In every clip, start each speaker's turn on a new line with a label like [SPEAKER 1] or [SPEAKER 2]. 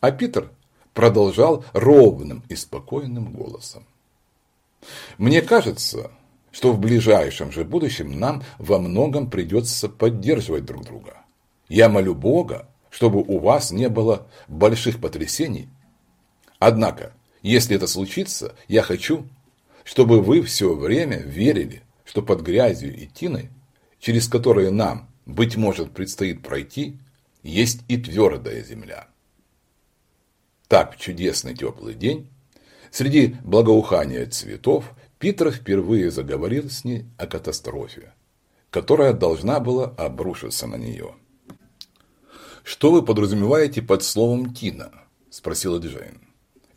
[SPEAKER 1] А Питер продолжал ровным и спокойным голосом. Мне кажется, что в ближайшем же будущем нам во многом придется поддерживать друг друга. Я молю Бога, чтобы у вас не было больших потрясений. Однако, если это случится, я хочу, чтобы вы все время верили, что под грязью и тиной, через которые нам, быть может, предстоит пройти, есть и твердая земля. Так, в чудесный теплый день, среди благоухания цветов, Питер впервые заговорил с ней о катастрофе, которая должна была обрушиться на нее. «Что вы подразумеваете под словом «Тина»?» – спросила Джейн.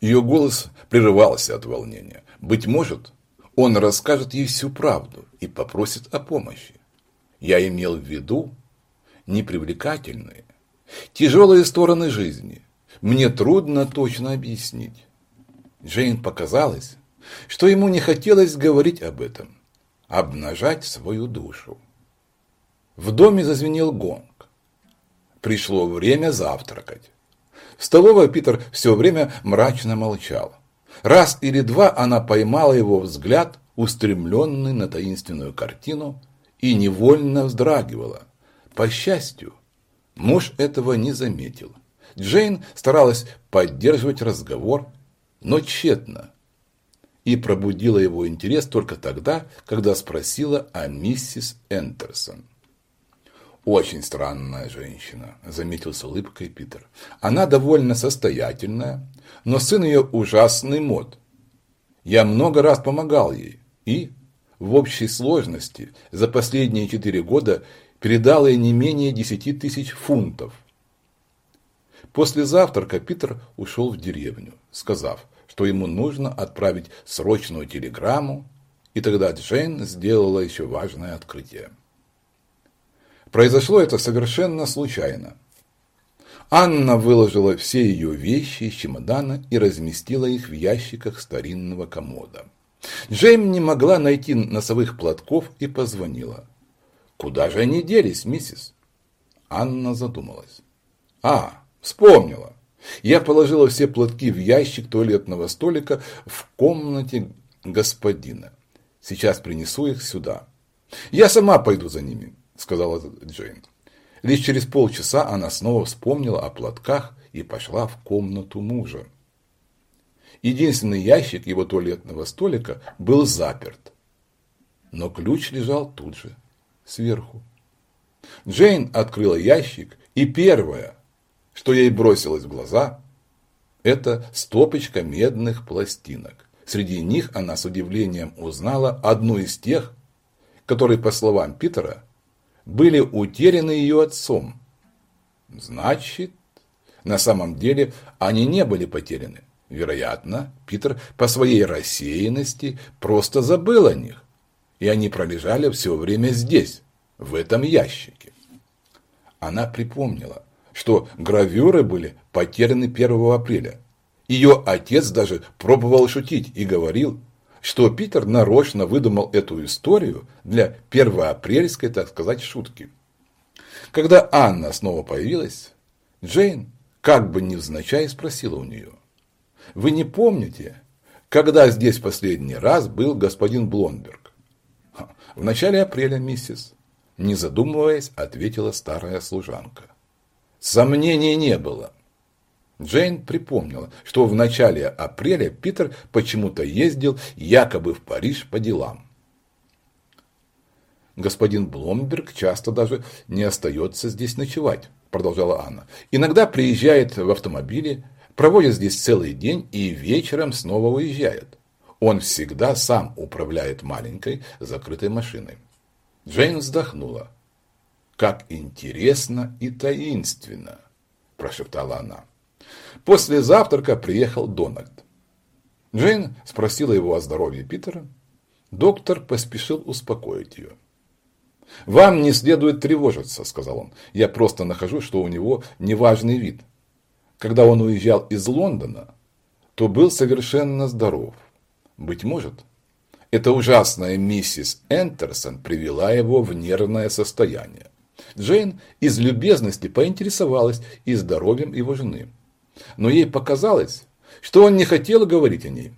[SPEAKER 1] Ее голос прерывался от волнения. Быть может, он расскажет ей всю правду и попросит о помощи. Я имел в виду непривлекательные, тяжелые стороны жизни. Мне трудно точно объяснить. Джейн показалось, что ему не хотелось говорить об этом, обнажать свою душу. В доме зазвенел гонг. Пришло время завтракать. В столовой Питер все время мрачно молчал. Раз или два она поймала его взгляд, устремленный на таинственную картину, и невольно вздрагивала. По счастью, муж этого не заметил. Джейн старалась поддерживать разговор, но тщетно. И пробудила его интерес только тогда, когда спросила о миссис Энтерсон. «Очень странная женщина», – заметил с улыбкой Питер. «Она довольно состоятельная, но сын ее ужасный мод. Я много раз помогал ей и, в общей сложности, за последние четыре года передал ей не менее десяти тысяч фунтов. После завтрака Питер ушел в деревню, сказав, что ему нужно отправить срочную телеграмму, и тогда Джейн сделала еще важное открытие. Произошло это совершенно случайно. Анна выложила все ее вещи из чемодана и разместила их в ящиках старинного комода. Джейм не могла найти носовых платков и позвонила. «Куда же они делись, миссис?» Анна задумалась. «А, вспомнила. Я положила все платки в ящик туалетного столика в комнате господина. Сейчас принесу их сюда. Я сама пойду за ними», – сказала Джейн. Лишь через полчаса она снова вспомнила о платках и пошла в комнату мужа. Единственный ящик его туалетного столика был заперт, но ключ лежал тут же, сверху. Джейн открыла ящик, и первое, что ей бросилось в глаза, это стопочка медных пластинок. Среди них она с удивлением узнала одну из тех, которые, по словам Питера, были утеряны ее отцом. Значит, на самом деле они не были потеряны. Вероятно, Питер по своей рассеянности просто забыл о них, и они пролежали все время здесь, в этом ящике. Она припомнила, что гравюры были потеряны 1 апреля. Ее отец даже пробовал шутить и говорил, что Питер нарочно выдумал эту историю для первоапрельской, так сказать, шутки. Когда Анна снова появилась, Джейн как бы невзначай спросила у нее. «Вы не помните, когда здесь последний раз был господин Блонберг?» «В начале апреля, миссис», – не задумываясь, ответила старая служанка. Сомнений не было. Джейн припомнила, что в начале апреля Питер почему-то ездил якобы в Париж по делам. «Господин Бломберг часто даже не остается здесь ночевать», – продолжала Анна. «Иногда приезжает в автомобиле, проводит здесь целый день и вечером снова уезжает. Он всегда сам управляет маленькой закрытой машиной». Джейн вздохнула. «Как интересно и таинственно!» – прошептала она. После завтрака приехал Дональд. Джейн спросила его о здоровье Питера. Доктор поспешил успокоить ее. «Вам не следует тревожиться», – сказал он. «Я просто нахожу, что у него неважный вид. Когда он уезжал из Лондона, то был совершенно здоров. Быть может, эта ужасная миссис Энтерсон привела его в нервное состояние. Джейн из любезности поинтересовалась и здоровьем его жены. но ей показалось, что он не хотел говорить о ней.